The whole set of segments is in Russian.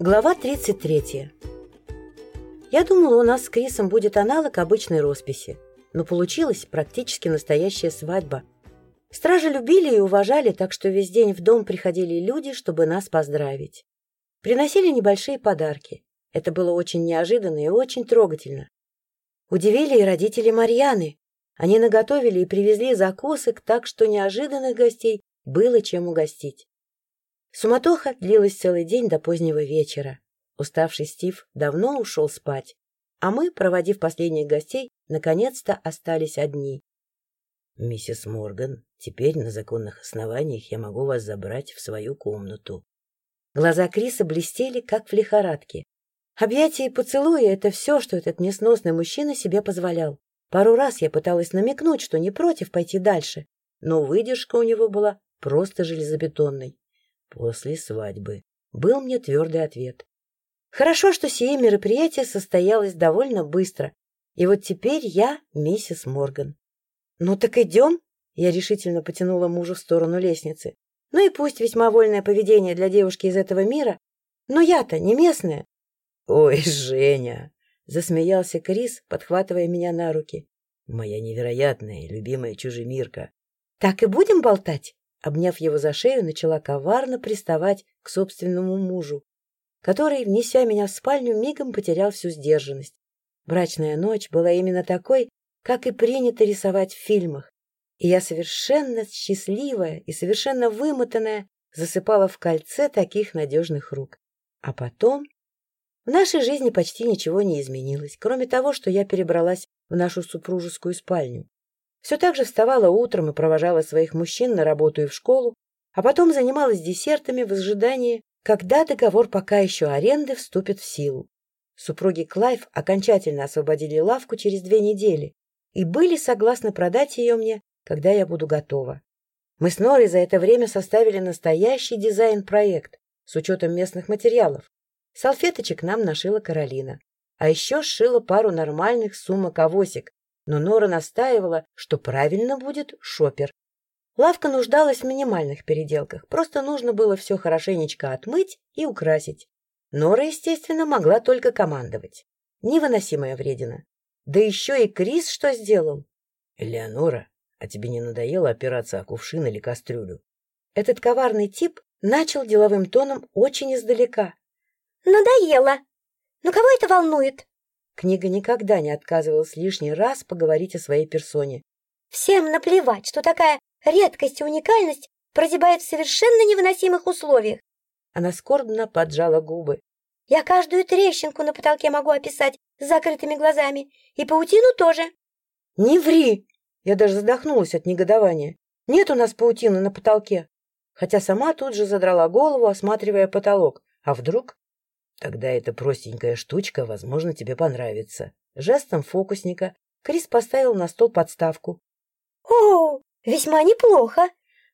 Глава 33. Я думала, у нас с Крисом будет аналог обычной росписи, но получилась практически настоящая свадьба. Стражи любили и уважали, так что весь день в дом приходили люди, чтобы нас поздравить. Приносили небольшие подарки. Это было очень неожиданно и очень трогательно. Удивили и родители Марьяны. Они наготовили и привезли закусок, так что неожиданных гостей было чем угостить. Суматоха длилась целый день до позднего вечера. Уставший Стив давно ушел спать, а мы, проводив последних гостей, наконец-то остались одни. — Миссис Морган, теперь на законных основаниях я могу вас забрать в свою комнату. Глаза Криса блестели, как в лихорадке. Объятия и поцелуи — это все, что этот несносный мужчина себе позволял. Пару раз я пыталась намекнуть, что не против пойти дальше, но выдержка у него была просто железобетонной. После свадьбы. Был мне твердый ответ. Хорошо, что сие мероприятие состоялось довольно быстро. И вот теперь я миссис Морган. Ну так идем. Я решительно потянула мужа в сторону лестницы. Ну и пусть весьма вольное поведение для девушки из этого мира, но я-то не местная. Ой, Женя! Засмеялся Крис, подхватывая меня на руки. Моя невероятная и любимая чужемирка. Так и будем болтать? Обняв его за шею, начала коварно приставать к собственному мужу, который, внеся меня в спальню, мигом потерял всю сдержанность. Брачная ночь была именно такой, как и принято рисовать в фильмах, и я совершенно счастливая и совершенно вымотанная засыпала в кольце таких надежных рук. А потом... В нашей жизни почти ничего не изменилось, кроме того, что я перебралась в нашу супружескую спальню. Все так же вставала утром и провожала своих мужчин на работу и в школу, а потом занималась десертами в ожидании, когда договор пока еще аренды вступит в силу. Супруги Клайв окончательно освободили лавку через две недели и были согласны продать ее мне, когда я буду готова. Мы с Норой за это время составили настоящий дизайн-проект с учетом местных материалов. Салфеточек нам нашила Каролина. А еще сшила пару нормальных сумок-авосик, но Нора настаивала, что правильно будет шопер. Лавка нуждалась в минимальных переделках, просто нужно было все хорошенечко отмыть и украсить. Нора, естественно, могла только командовать. Невыносимая вредина. Да еще и Крис что сделал? — Элеонора, а тебе не надоело опираться о кувшин или кастрюлю? Этот коварный тип начал деловым тоном очень издалека. — Надоело. Но кого это волнует? Книга никогда не отказывалась лишний раз поговорить о своей персоне. «Всем наплевать, что такая редкость и уникальность прозябает в совершенно невыносимых условиях!» Она скорбно поджала губы. «Я каждую трещинку на потолке могу описать с закрытыми глазами, и паутину тоже!» «Не ври!» Я даже задохнулась от негодования. «Нет у нас паутины на потолке!» Хотя сама тут же задрала голову, осматривая потолок. А вдруг Тогда эта простенькая штучка, возможно, тебе понравится. Жестом фокусника Крис поставил на стол подставку. «О, весьма неплохо!»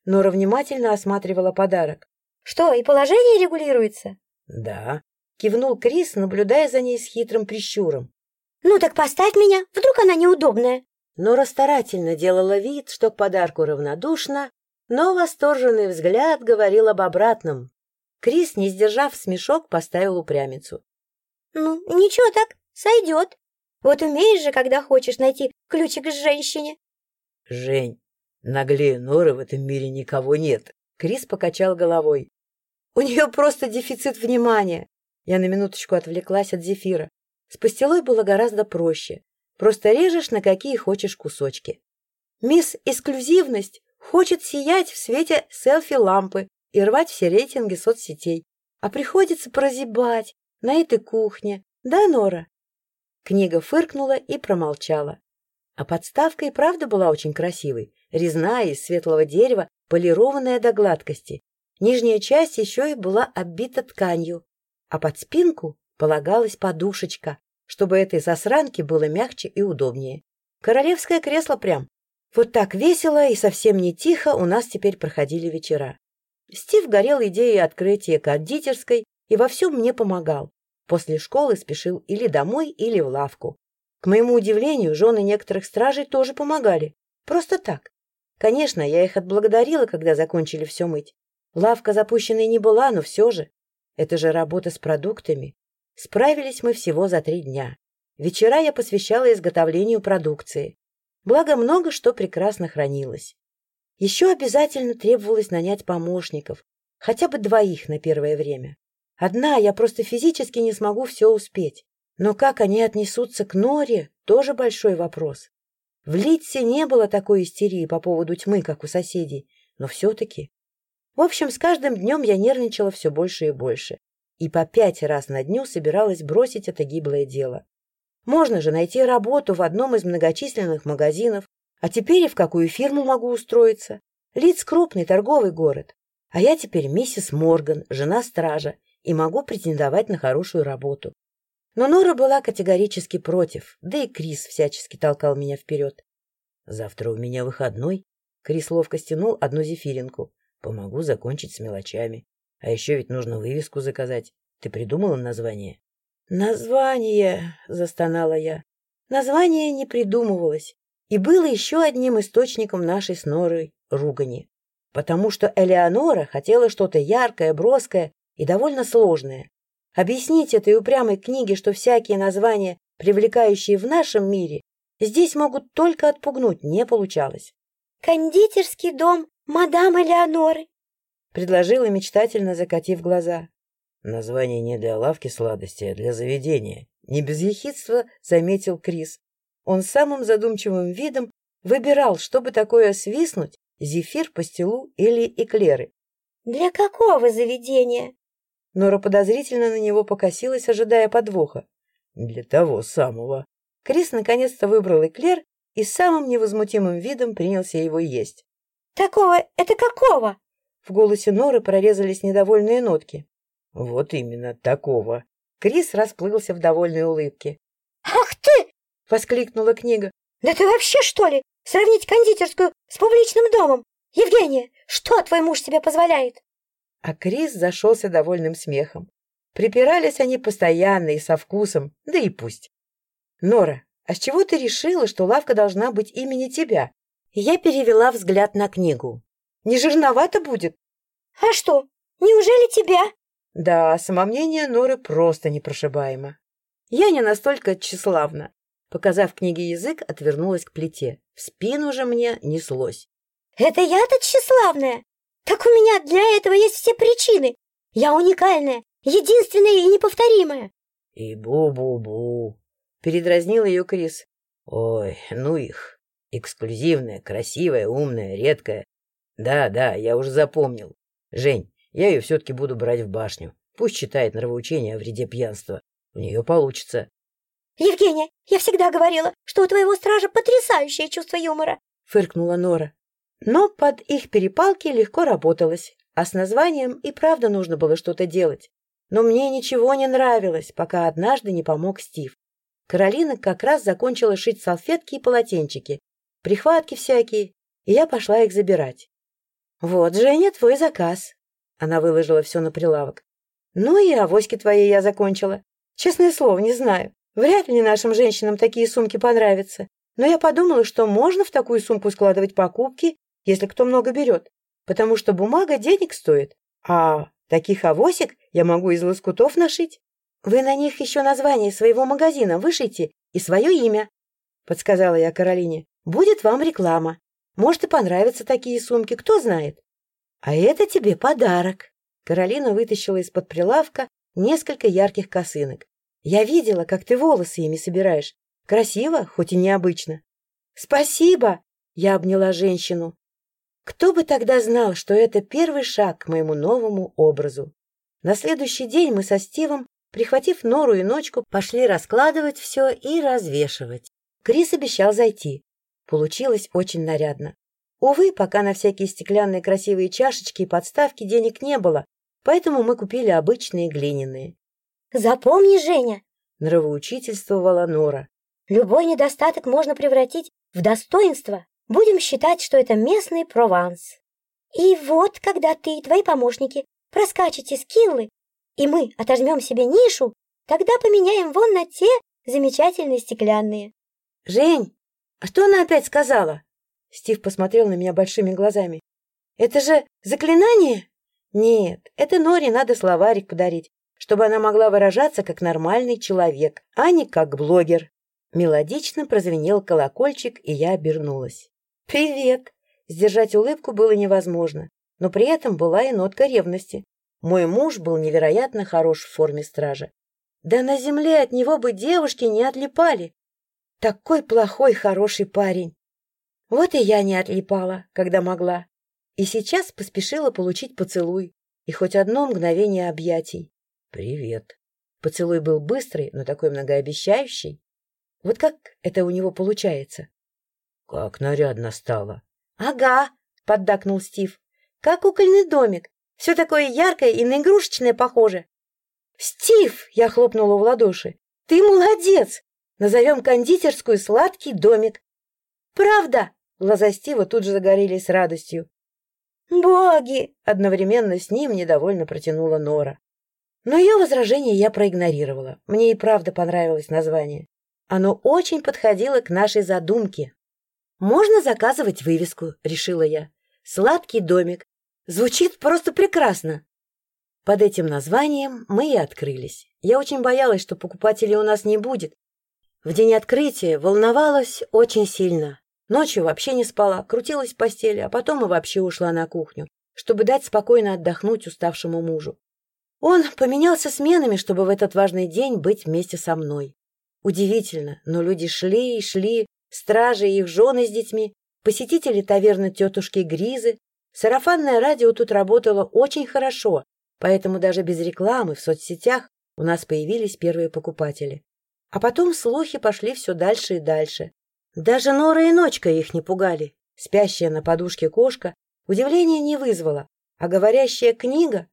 Нора внимательно осматривала подарок. «Что, и положение регулируется?» «Да», — кивнул Крис, наблюдая за ней с хитрым прищуром. «Ну так поставь меня, вдруг она неудобная». Нора старательно делала вид, что к подарку равнодушна, но восторженный взгляд говорил об обратном. Крис, не сдержав смешок, поставил упрямицу. — Ну, ничего так, сойдет. Вот умеешь же, когда хочешь найти ключик к женщине. — Жень, наглее Норы в этом мире никого нет. Крис покачал головой. — У нее просто дефицит внимания. Я на минуточку отвлеклась от зефира. С пастилой было гораздо проще. Просто режешь на какие хочешь кусочки. Мисс Эксклюзивность хочет сиять в свете селфи-лампы, и рвать все рейтинги соцсетей. А приходится прозябать на этой кухне. Да, Нора? Книга фыркнула и промолчала. А подставка и правда была очень красивой. Резная из светлого дерева, полированная до гладкости. Нижняя часть еще и была оббита тканью. А под спинку полагалась подушечка, чтобы этой засранке было мягче и удобнее. Королевское кресло прям. Вот так весело и совсем не тихо у нас теперь проходили вечера. Стив горел идеей открытия кондитерской и во всем мне помогал. После школы спешил или домой, или в лавку. К моему удивлению, жены некоторых стражей тоже помогали. Просто так. Конечно, я их отблагодарила, когда закончили все мыть. Лавка запущенной не была, но все же. Это же работа с продуктами. Справились мы всего за три дня. Вечера я посвящала изготовлению продукции. Благо, много что прекрасно хранилось. Еще обязательно требовалось нанять помощников, хотя бы двоих на первое время. Одна я просто физически не смогу все успеть. Но как они отнесутся к Норе, тоже большой вопрос. В Литсе не было такой истерии по поводу тьмы, как у соседей, но все-таки. В общем, с каждым днем я нервничала все больше и больше. И по пять раз на дню собиралась бросить это гиблое дело. Можно же найти работу в одном из многочисленных магазинов, а теперь и в какую фирму могу устроиться. Лиц крупный торговый город. А я теперь миссис Морган, жена стража, и могу претендовать на хорошую работу. Но Нора была категорически против, да и Крис всячески толкал меня вперед. «Завтра у меня выходной». Крис ловко стянул одну зефиринку. «Помогу закончить с мелочами. А еще ведь нужно вывеску заказать. Ты придумала название?» «Название!» — застонала я. Название не придумывалось и было еще одним источником нашей с Норой ругани. Потому что Элеонора хотела что-то яркое, броское и довольно сложное. Объяснить этой упрямой книге, что всякие названия, привлекающие в нашем мире, здесь могут только отпугнуть, не получалось. «Кондитерский дом мадам Элеоноры», — предложила мечтательно, закатив глаза. «Название не для лавки сладости, а для заведения», — не без ехидства заметил Крис. Он самым задумчивым видом выбирал, чтобы такое свистнуть, зефир, пастилу или эклеры. «Для какого заведения?» Нора подозрительно на него покосилась, ожидая подвоха. «Для того самого». Крис наконец-то выбрал эклер и самым невозмутимым видом принялся его есть. «Такого? Это какого?» В голосе Норы прорезались недовольные нотки. «Вот именно такого». Крис расплылся в довольной улыбке. «Ах ты!» — воскликнула книга. «Да ты вообще, что ли, сравнить кондитерскую с публичным домом? Евгения, что твой муж себе позволяет?» А Крис зашелся довольным смехом. Припирались они постоянно и со вкусом, да и пусть. «Нора, а с чего ты решила, что лавка должна быть имени тебя?» Я перевела взгляд на книгу. «Не жирновато будет?» «А что, неужели тебя?» Да, самомнение Норы просто непрошибаемо. Я не настолько тщеславна. Показав книге язык, отвернулась к плите. В спину же мне неслось. «Это я-то тщеславная! Так у меня для этого есть все причины! Я уникальная, единственная и неповторимая!» «И бу-бу-бу!» — передразнил ее Крис. «Ой, ну их! Эксклюзивная, красивая, умная, редкая. Да-да, я уже запомнил. Жень, я ее все-таки буду брать в башню. Пусть читает нравоучение о вреде пьянства. У нее получится. «Евгения, я всегда говорила, что у твоего стража потрясающее чувство юмора!» — фыркнула Нора. Но под их перепалки легко работалось, а с названием и правда нужно было что-то делать. Но мне ничего не нравилось, пока однажды не помог Стив. Каролина как раз закончила шить салфетки и полотенчики, прихватки всякие, и я пошла их забирать. «Вот, Женя, твой заказ». Она выложила все на прилавок. «Ну и авоськи твои я закончила. Честное слово, не знаю. Вряд ли нашим женщинам такие сумки понравятся. Но я подумала, что можно в такую сумку складывать покупки, если кто много берет, потому что бумага денег стоит, а таких авосик я могу из лоскутов нашить. Вы на них еще название своего магазина вышите и свое имя, — подсказала я Каролине. Будет вам реклама. Может, и понравятся такие сумки, кто знает. А это тебе подарок. Каролина вытащила из-под прилавка несколько ярких косынок. Я видела, как ты волосы ими собираешь. Красиво, хоть и необычно. Спасибо! Я обняла женщину. Кто бы тогда знал, что это первый шаг к моему новому образу. На следующий день мы со Стивом, прихватив нору и ночку, пошли раскладывать все и развешивать. Крис обещал зайти. Получилось очень нарядно. Увы, пока на всякие стеклянные красивые чашечки и подставки денег не было, поэтому мы купили обычные глиняные. Запомни, Женя, нравоучительствовала Нора. Любой недостаток можно превратить в достоинство. Будем считать, что это местный Прованс. И вот, когда ты и твои помощники проскачете скиллы, и мы отожмем себе нишу, тогда поменяем вон на те замечательные стеклянные. Жень, а что она опять сказала? Стив посмотрел на меня большими глазами. Это же заклинание? Нет, это Норе надо словарик подарить, чтобы она могла выражаться как нормальный человек, а не как блогер. Мелодично прозвенел колокольчик, и я обернулась. «Привет!» Сдержать улыбку было невозможно, но при этом была и нотка ревности. Мой муж был невероятно хорош в форме стража. Да на земле от него бы девушки не отлипали. Такой плохой хороший парень. Вот и я не отлипала, когда могла. И сейчас поспешила получить поцелуй и хоть одно мгновение объятий. «Привет». Поцелуй был быстрый, но такой многообещающий. Вот как это у него получается? «Как нарядно стало!» «Ага», — поддакнул Стив. «Как кукольный домик. Все такое яркое и на игрушечное похоже». «Стив!» — я хлопнула в ладоши. «Ты молодец! Назовем кондитерскую «Сладкий домик». «Правда!» — глаза Стива тут же загорелись радостью. «Боги!» — одновременно с ним недовольно протянула Нора. Но ее возражение я проигнорировала. Мне и правда понравилось название. Оно очень подходило к нашей задумке. «Можно заказывать вывеску», — решила я. «Сладкий домик». Звучит просто прекрасно. Под этим названием мы и открылись. Я очень боялась, что покупателей у нас не будет. В день открытия волновалась очень сильно. Ночью вообще не спала, крутилась в постели, а потом и вообще ушла на кухню, чтобы дать спокойно отдохнуть уставшему мужу. Он поменялся сменами, чтобы в этот важный день быть вместе со мной. Удивительно, но люди шли и шли, стражи и их жены с детьми, посетители таверны тетушки Гризы. Сарафанное радио тут работало очень хорошо, поэтому даже без рекламы в соцсетях у нас появились первые покупатели. А потом слухи пошли все дальше и дальше. Даже Нора и Ночка их не пугали. Спящая на подушке кошка удивления не вызвала, а говорящая книга...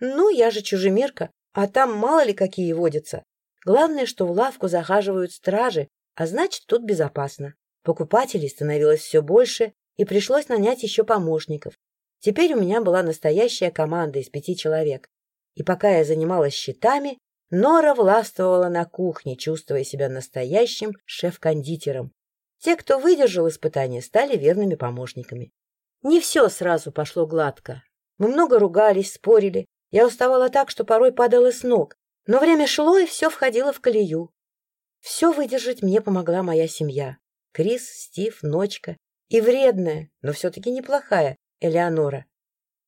Ну, я же чужемирка, а там мало ли какие водятся. Главное, что в лавку захаживают стражи, а значит, тут безопасно. Покупателей становилось все больше, и пришлось нанять еще помощников. Теперь у меня была настоящая команда из пяти человек. И пока я занималась счетами, Нора властвовала на кухне, чувствуя себя настоящим шеф-кондитером. Те, кто выдержал испытание, стали верными помощниками. Не все сразу пошло гладко. Мы много ругались, спорили. Я уставала так, что порой падала с ног. Но время шло, и все входило в колею. Все выдержать мне помогла моя семья. Крис, Стив, Ночка и вредная, но все-таки неплохая Элеонора.